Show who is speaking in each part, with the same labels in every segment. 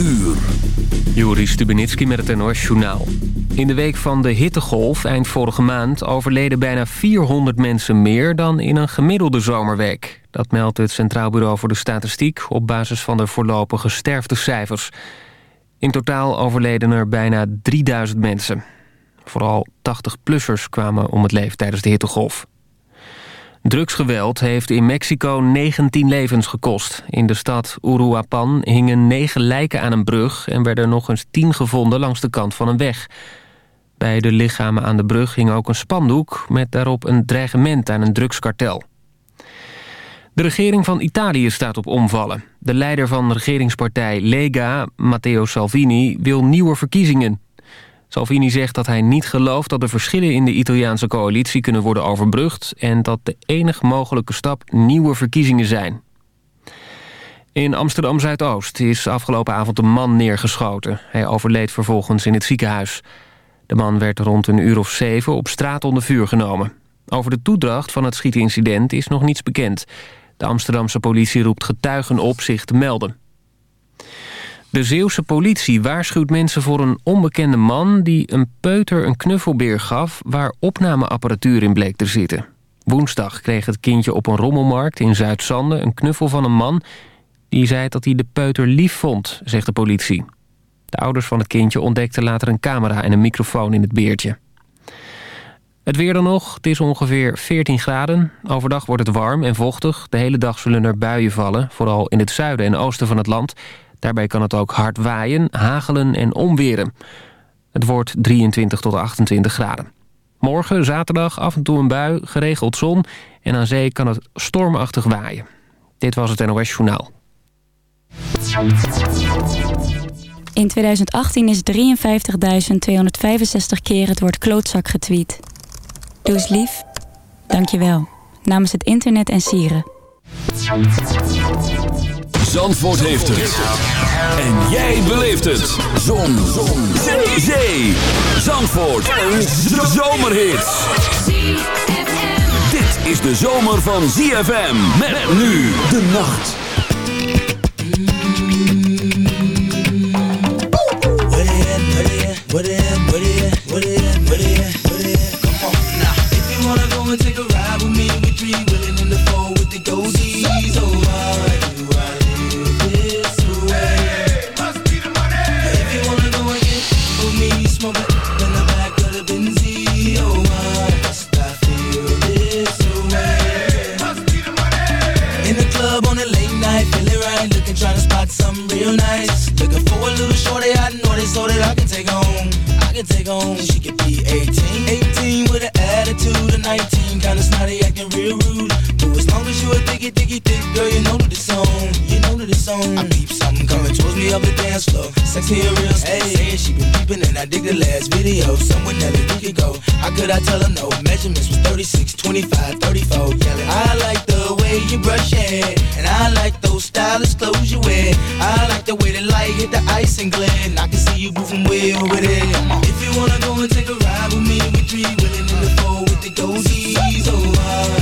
Speaker 1: uur.
Speaker 2: Joris Stubenitski met het NOS-journaal. In de week van de hittegolf eind vorige maand... overleden bijna 400 mensen meer dan in een gemiddelde zomerweek. Dat meldt het Centraal Bureau voor de Statistiek... op basis van de voorlopige sterftecijfers. In totaal overleden er bijna 3000 mensen. Vooral 80-plussers kwamen om het leven tijdens de hittegolf. Drugsgeweld heeft in Mexico 19 levens gekost. In de stad Uruapan hingen negen lijken aan een brug... en werden nog eens tien gevonden langs de kant van een weg. Bij de lichamen aan de brug hing ook een spandoek... met daarop een dreigement aan een drugskartel. De regering van Italië staat op omvallen. De leider van de regeringspartij Lega, Matteo Salvini, wil nieuwe verkiezingen. Salvini zegt dat hij niet gelooft dat de verschillen in de Italiaanse coalitie kunnen worden overbrugd... en dat de enige mogelijke stap nieuwe verkiezingen zijn. In Amsterdam-Zuidoost is afgelopen avond een man neergeschoten. Hij overleed vervolgens in het ziekenhuis. De man werd rond een uur of zeven op straat onder vuur genomen. Over de toedracht van het schietincident is nog niets bekend. De Amsterdamse politie roept getuigen op zich te melden. De Zeeuwse politie waarschuwt mensen voor een onbekende man... die een peuter een knuffelbeer gaf waar opnameapparatuur in bleek te zitten. Woensdag kreeg het kindje op een rommelmarkt in Zuid-Zande... een knuffel van een man die zei dat hij de peuter lief vond, zegt de politie. De ouders van het kindje ontdekten later een camera en een microfoon in het beertje. Het weer dan nog. Het is ongeveer 14 graden. Overdag wordt het warm en vochtig. De hele dag zullen er buien vallen, vooral in het zuiden en oosten van het land... Daarbij kan het ook hard waaien, hagelen en omweren. Het wordt 23 tot 28 graden. Morgen, zaterdag, af en toe een bui, geregeld zon... en aan zee kan het stormachtig waaien. Dit was het NOS Journaal.
Speaker 3: In 2018 is 53.265 keer het woord klootzak getweet. Doe eens lief. Dank je wel. Namens het internet en sieren.
Speaker 1: Zandvoort heeft het. En jij beleeft het. Zon. Zon. Zee. Zee. Zandvoort. Een zomerhit. Dit is de zomer van ZFM. Met nu de nacht.
Speaker 4: What it, what it, what it, what it, what it, come on now. If you wanna go and take a ride with me, we three trying to spot something real nice. Looking for a little shorty, I know this so that I can take home. I can take home. She could be 18, 18 with an attitude of 19, kinda snotty, acting real rude. As long as you a diggy, diggy, thick girl, you know that the song, you know that the song. I peep something coming towards me up the dance floor. Sexy and real, hey, saying she been peeping and I dig the last video. Somewhere that we could go. How could I tell her no? Measurements was 36, 25, 34. Yelling, I like the way you brush your hair, and I like those stylish clothes you wear. I like the way the light hit the ice and glare, and I can see you moving way over there. If you wanna go and take a ride with me, we three willing in the four with the goldies. Oh, I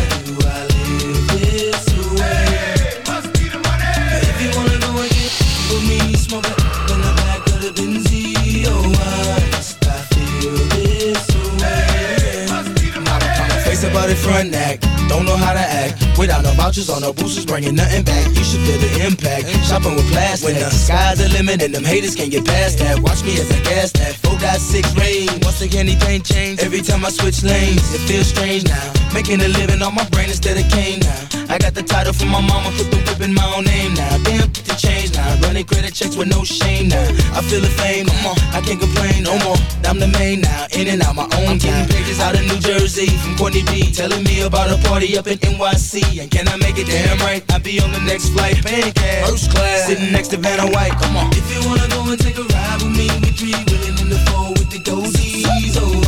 Speaker 4: front neck, don't know how to act. Without no vouchers or no boosters, bringing nothing back. You should feel the impact. Shopping with plastic. When the sky's the limit and them haters can't get past that. Watch me as I gas that. 4.6 range. Once again, anything change. Every time I switch lanes, it feels strange now. Making a living on my brain instead of cane now. I got the title from my mama, put the whip in my own name now. Damn, the change now. Running credit checks with no shame now. I feel the fame, come on. I can't complain no more. I'm the main now. In and out my own I'm getting pages out of New Jersey from Courtney B. Telling me about a party up in NYC. And can I make it damn right? I'll be on the next flight, paying cash. First class, sitting next to Vanna White. Come on. If you wanna go and take a ride with me, we three willing in the four with the goldies. Oh,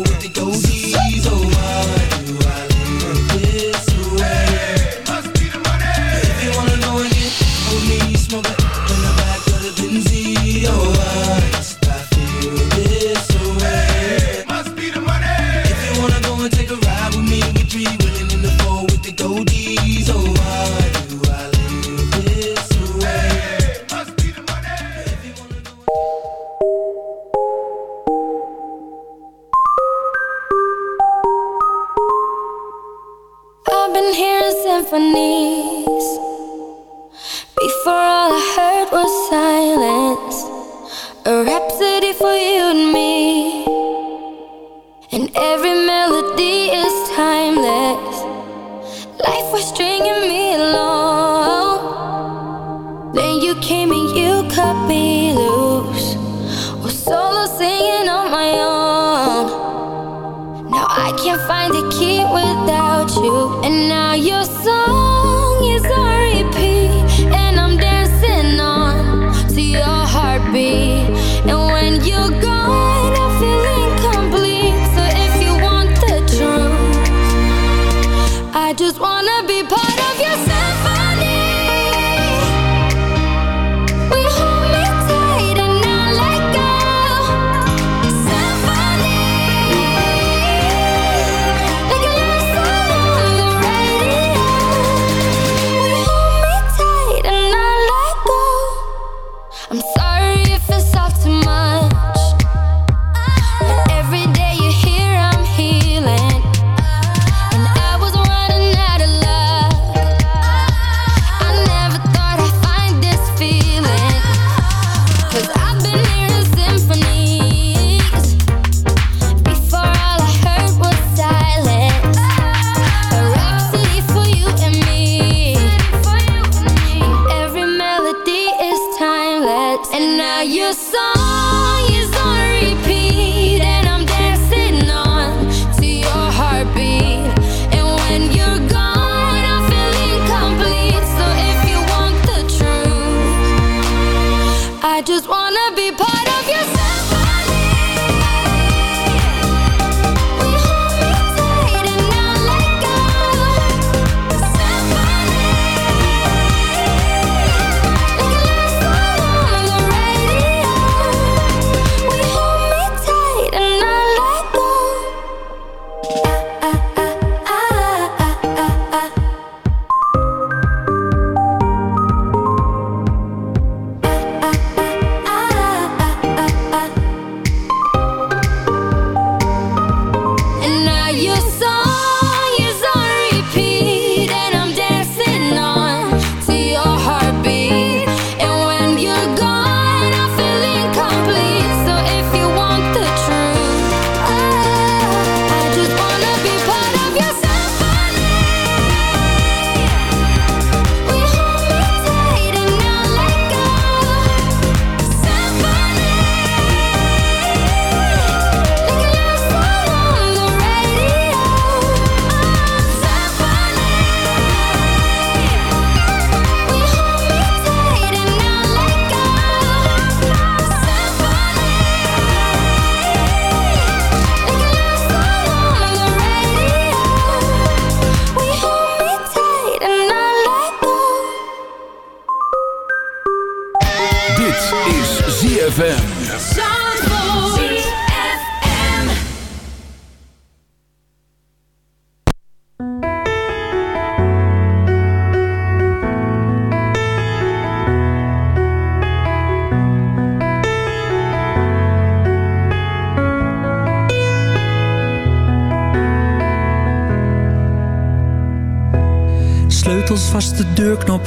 Speaker 5: with the goldies. Oh,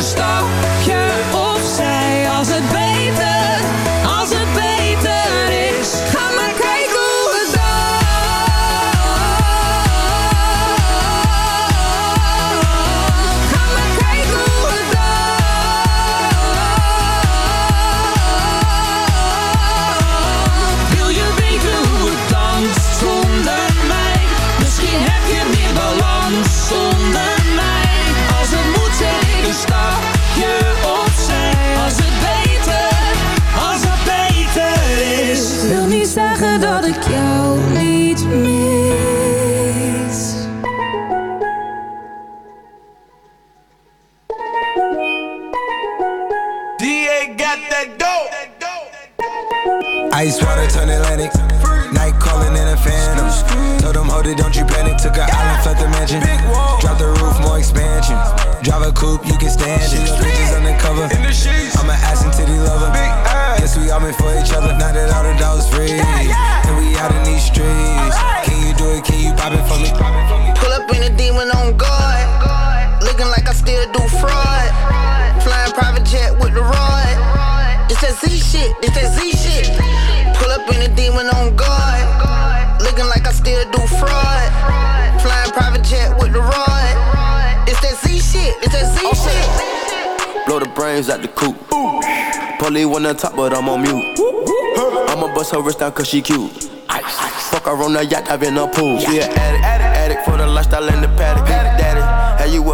Speaker 6: een
Speaker 7: Took an island, left the mansion. Drop the roof, more expansion. Drive a coupe, you can stand it.
Speaker 8: Shit.
Speaker 9: Blow the coop. Polly on top, but I'm on mute. I'ma bust her wrist down cause she cute. Fuck her on the yacht, I've been a pool. She an addict, addict, addict for the lifestyle in the paddock.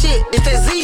Speaker 10: Shit, it's
Speaker 11: that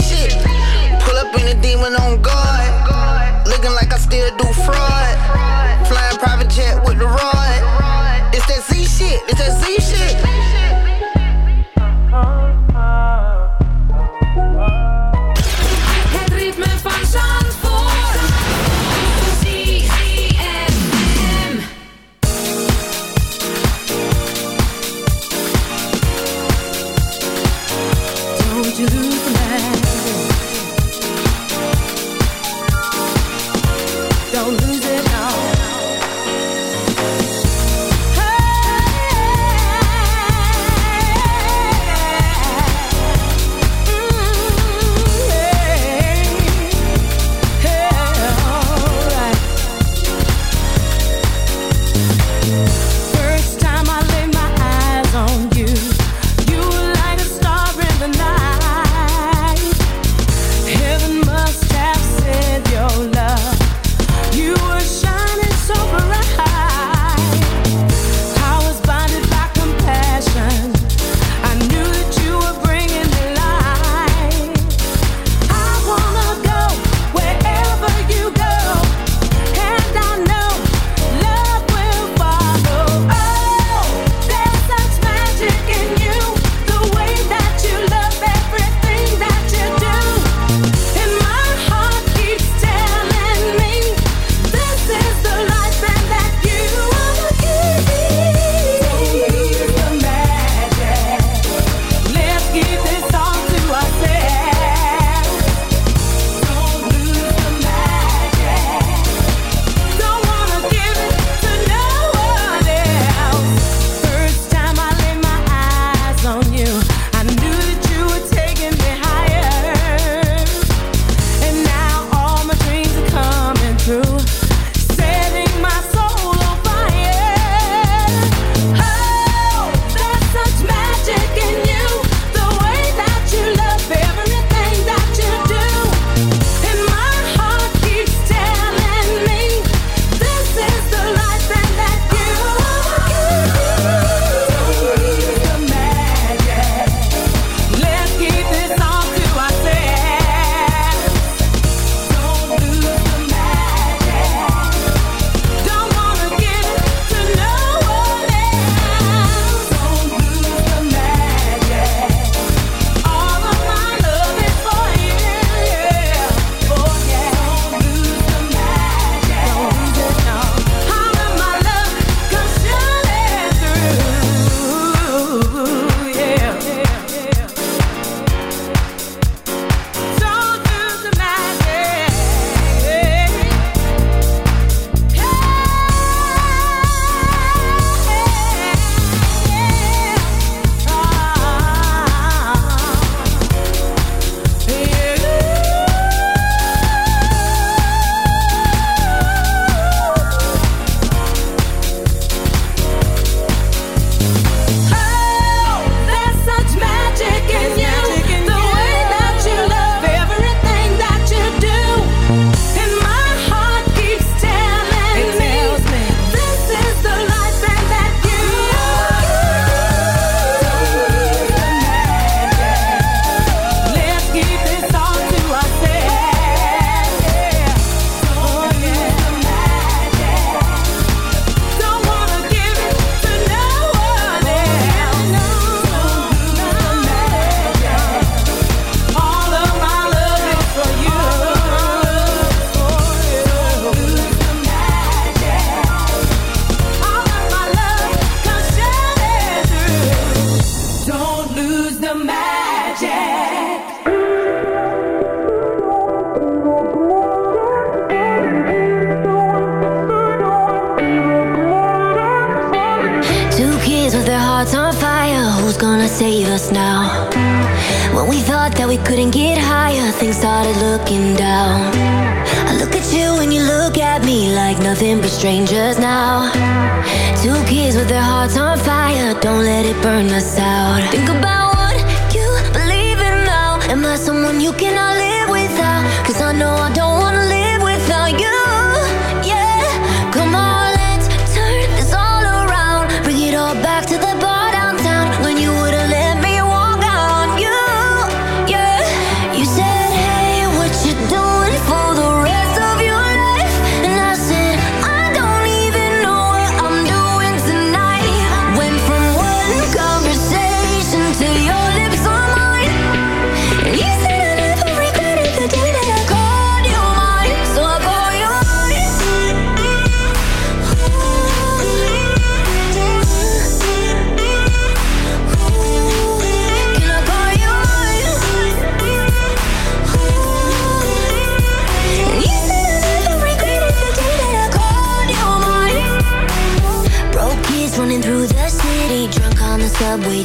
Speaker 11: we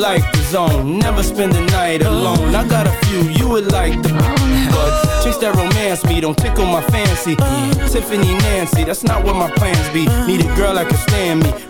Speaker 12: life is on. Never spend the night alone. I got a few you would like to, But chase that romance me don't tickle my fancy. Tiffany Nancy, that's not what my plans be. Need a girl that can stand me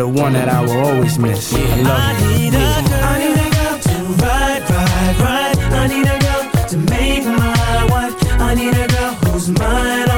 Speaker 12: the one that I will always miss. I love you.
Speaker 13: need a, I need a girl to ride, ride, ride. I need a girl to make my wife. I need a girl who's mine,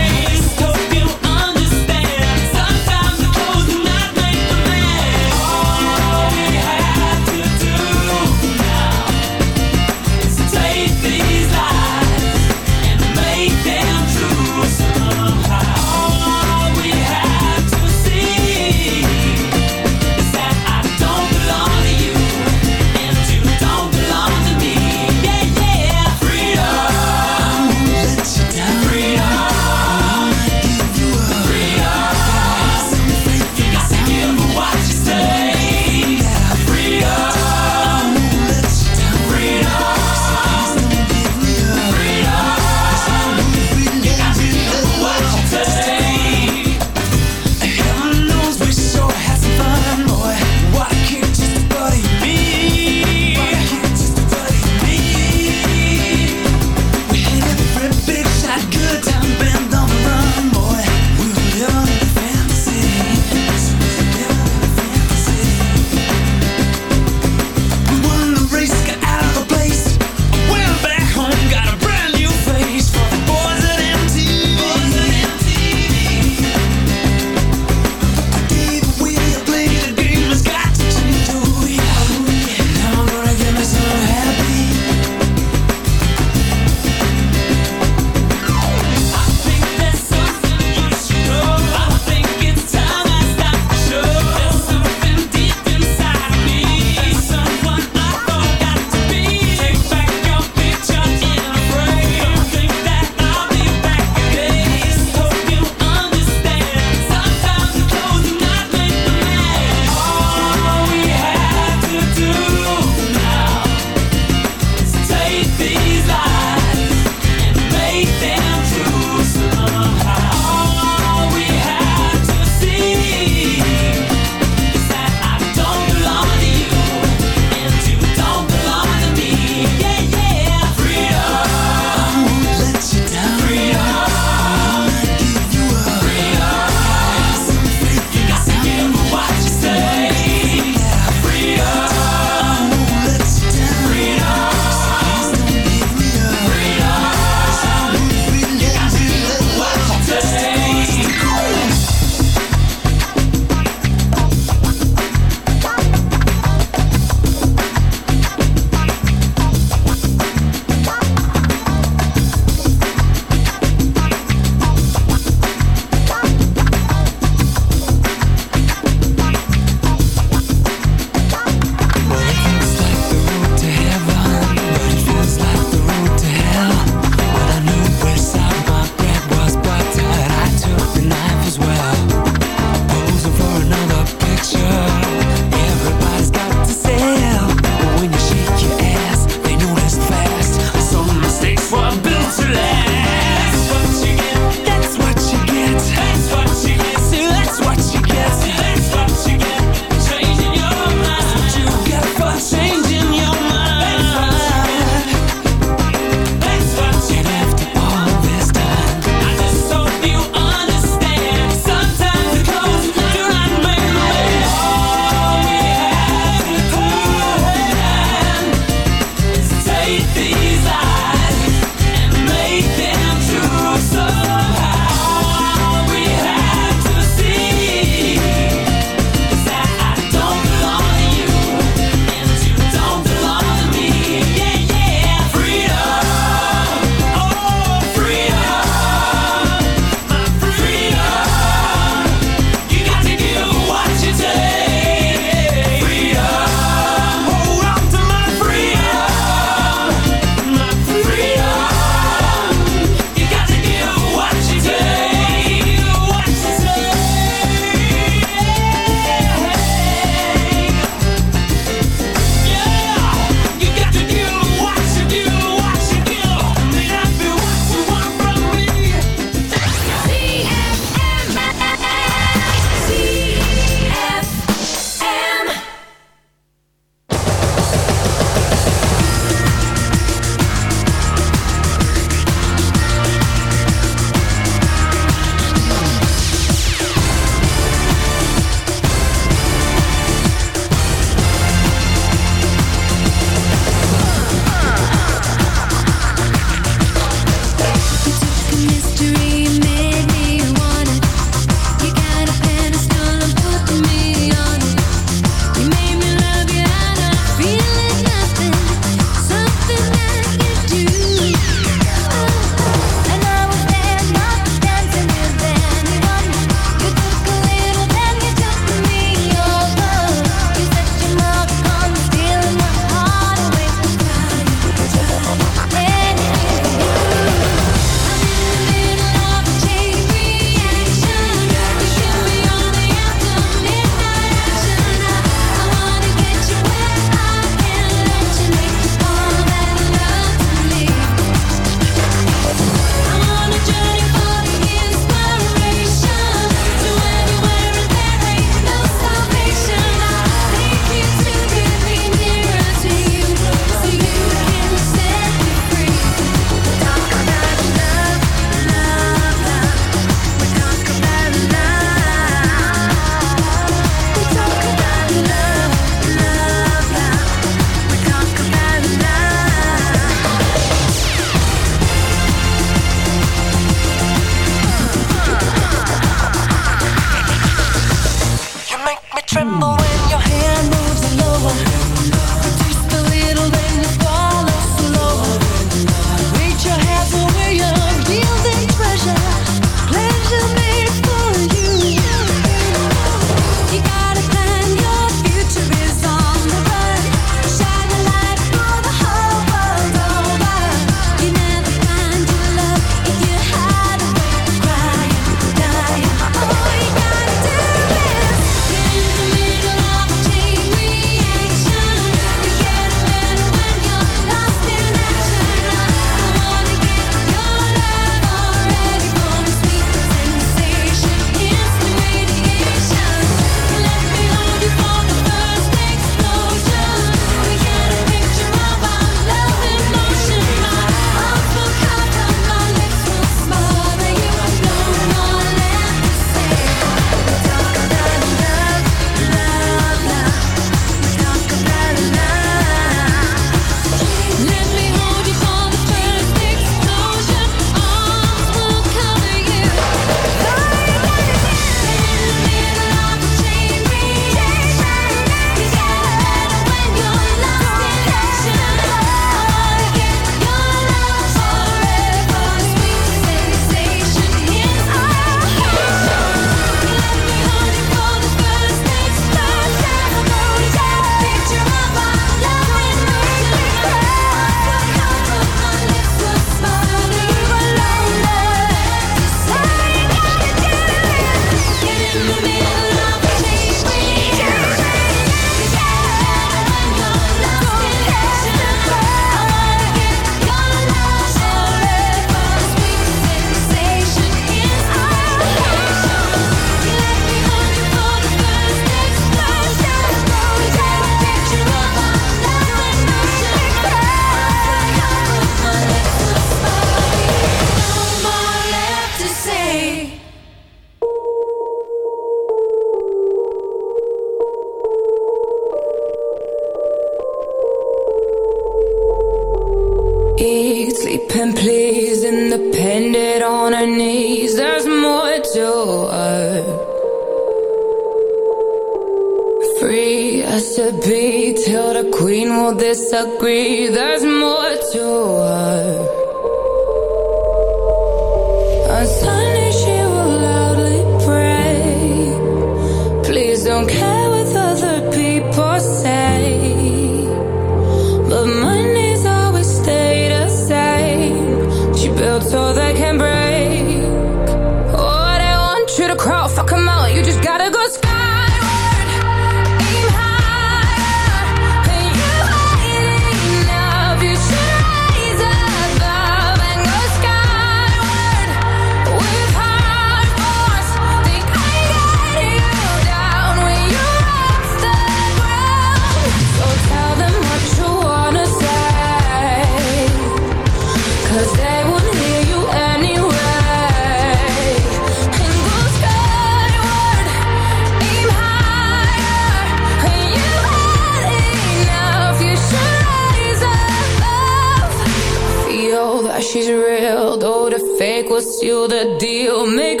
Speaker 6: will the deal. Make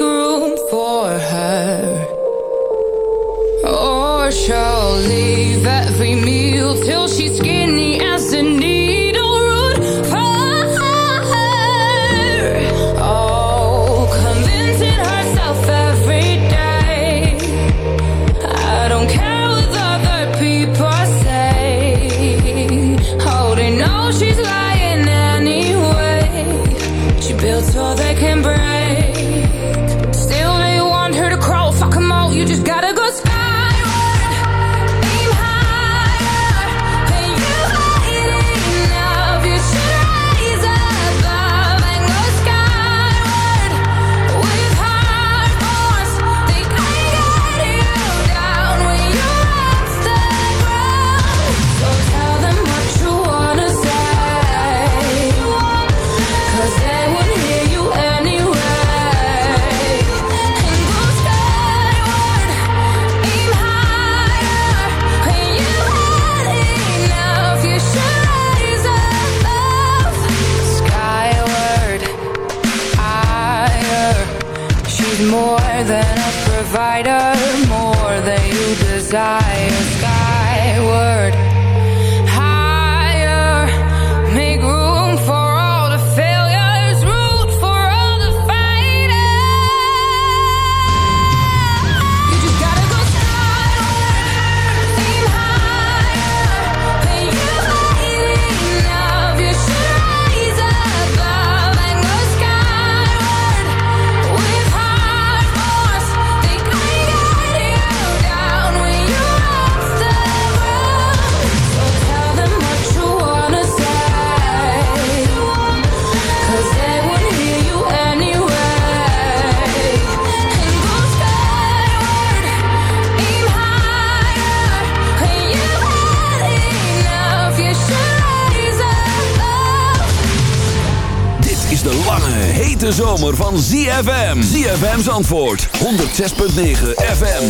Speaker 1: van ZFM. ZFM's antwoord, 106.9 FM.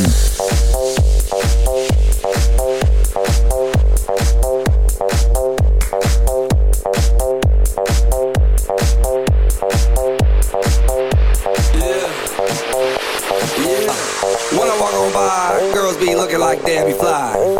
Speaker 14: When I walk on girls be looking like Debbie Fly.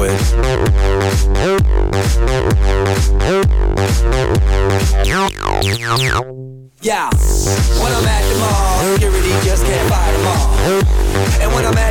Speaker 14: it. Yeah, when I'm at the mall, security just can't fight them all. And when I'm at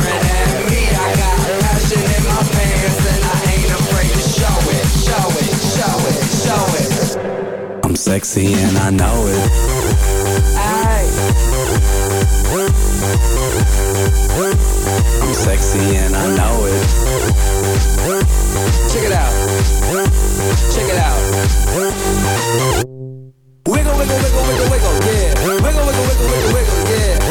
Speaker 14: sexy and I know it. Aye. I'm sexy and I know it. Check it out. Check it out. Wiggle, wiggle, wiggle, wiggle, wiggle, yeah. Wiggle, wiggle, wiggle, wiggle, wiggle, yeah.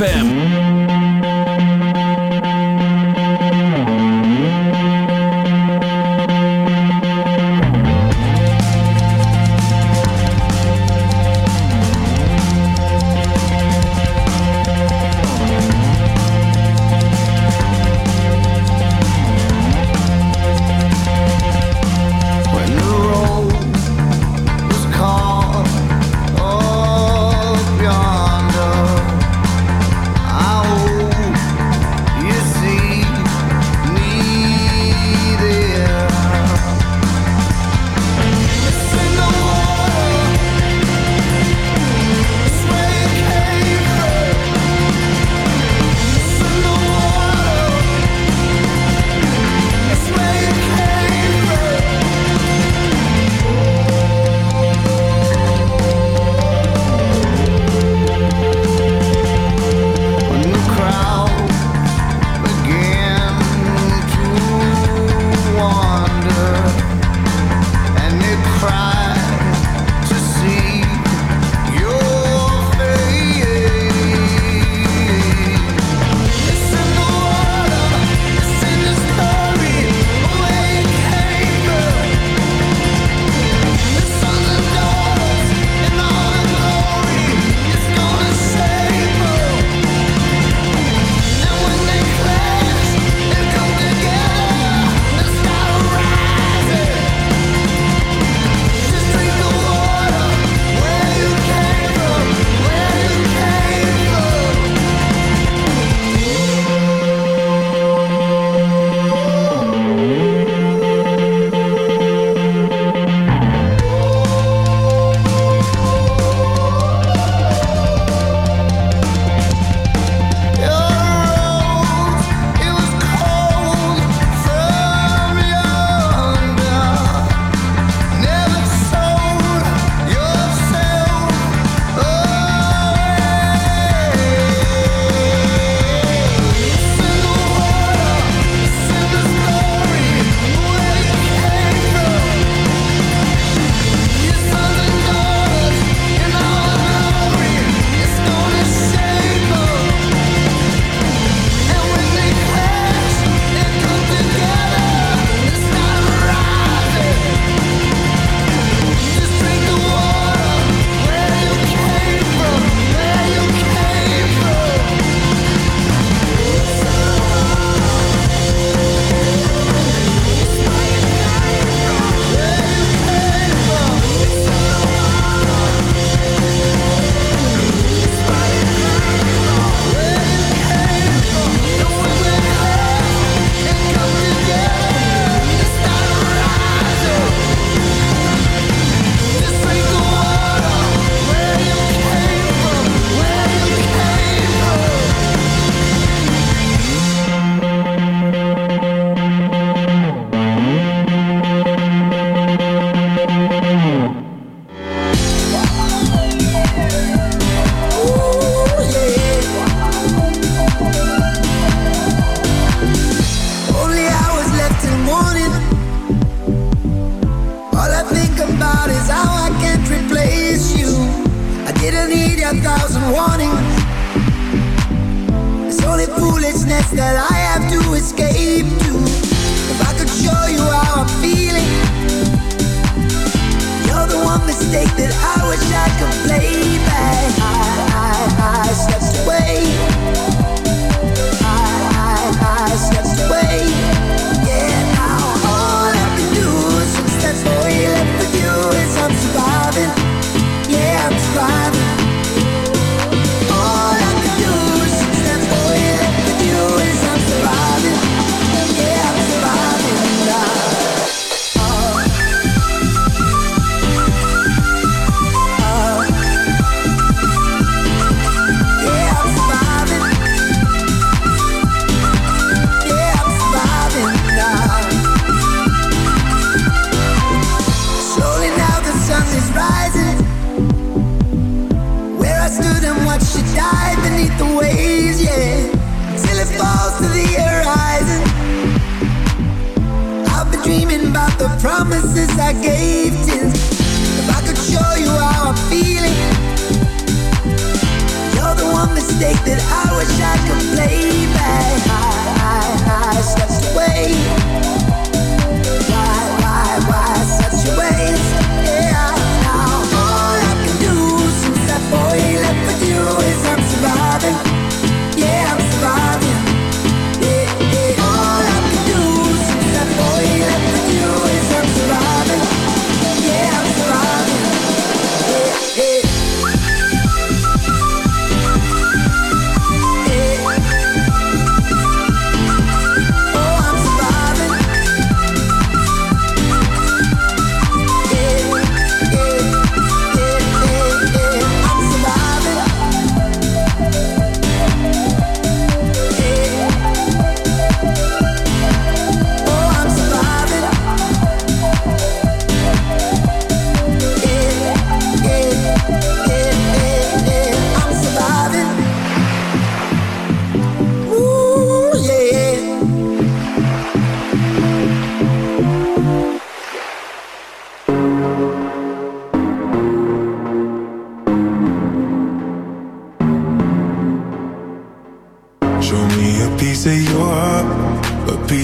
Speaker 15: ZFM.